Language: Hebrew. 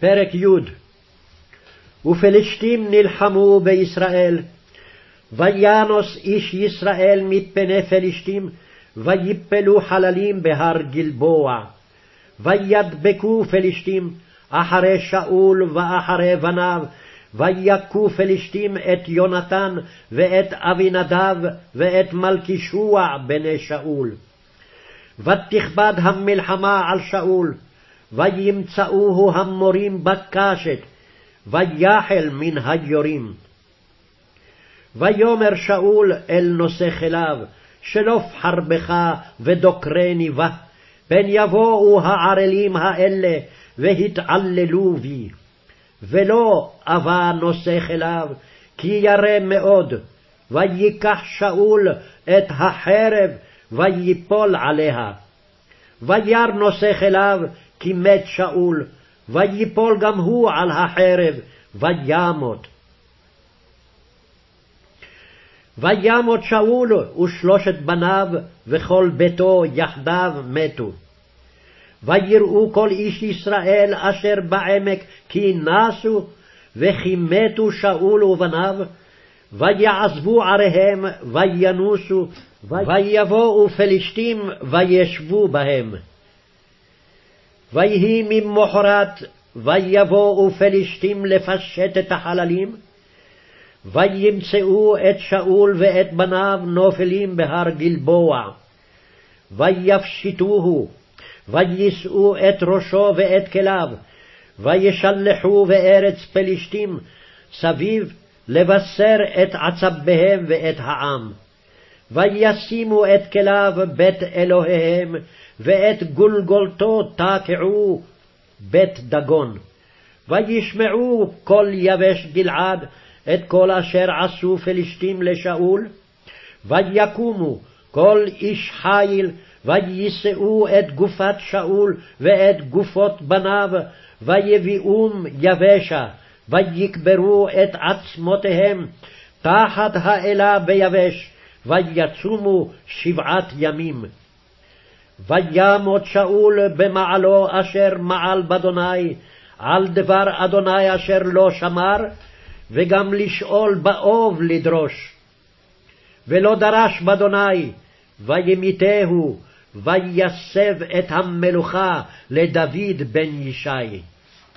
פרק י' ופלשתים נלחמו בישראל, וינוס איש ישראל מפני פלשתים, ויפלו חללים בהר גלבוע. וידבקו פלשתים אחרי שאול ואחרי בניו, ויכו פלשתים את יונתן ואת אבינדב ואת מלכישוע בני שאול. ותכבד המלחמה על שאול, וימצאוהו המורים בקשת, ויחל מן היורים. ויאמר שאול אל נושא כליו, שלוף חרבך ודוקרני בה, פן יבואו הערלים האלה והתעללו בי. ולא אבה נושא כליו, כי ירא מאוד, ויקח שאול את החרב, ויפול עליה. וירא נושא כליו, כי מת שאול, ויפול גם הוא על החרב, וימות. וימות שאול ושלושת בניו וכל ביתו יחדיו מתו. ויראו כל איש ישראל אשר בעמק כי נסו, וכי מתו שאול ובניו, ויעזבו עריהם, וינוסו, ויבואו פלשתים, וישבו בהם. ויהי ממחרת, ויבואו פלשתים לפשט את החללים, וימצאו את שאול ואת בניו נופלים בהר גלבוע. ויפשיטוהו, ויישאו את ראשו ואת כליו, וישלחו בארץ פלשתים סביב לבשר את עצביהם ואת העם. וישימו את כליו בית אלוהיהם, ואת גולגולתו תקעו בית דגון. וישמעו כל יבש גלעד את כל אשר עשו פלשתים לשאול, ויקומו כל איש חיל, ויישאו את גופת שאול ואת גופות בניו, ויביאום יבשה, ויקברו את עצמותיהם תחת האלה ביבש, ויצומו שבעת ימים. וימות שאול במעלו אשר מעל באדוני, על דבר אדוני אשר לא שמר, וגם לשאול באוב לדרוש. ולא דרש באדוני, וימיתהו, ויסב את המלוכה לדוד בן ישי.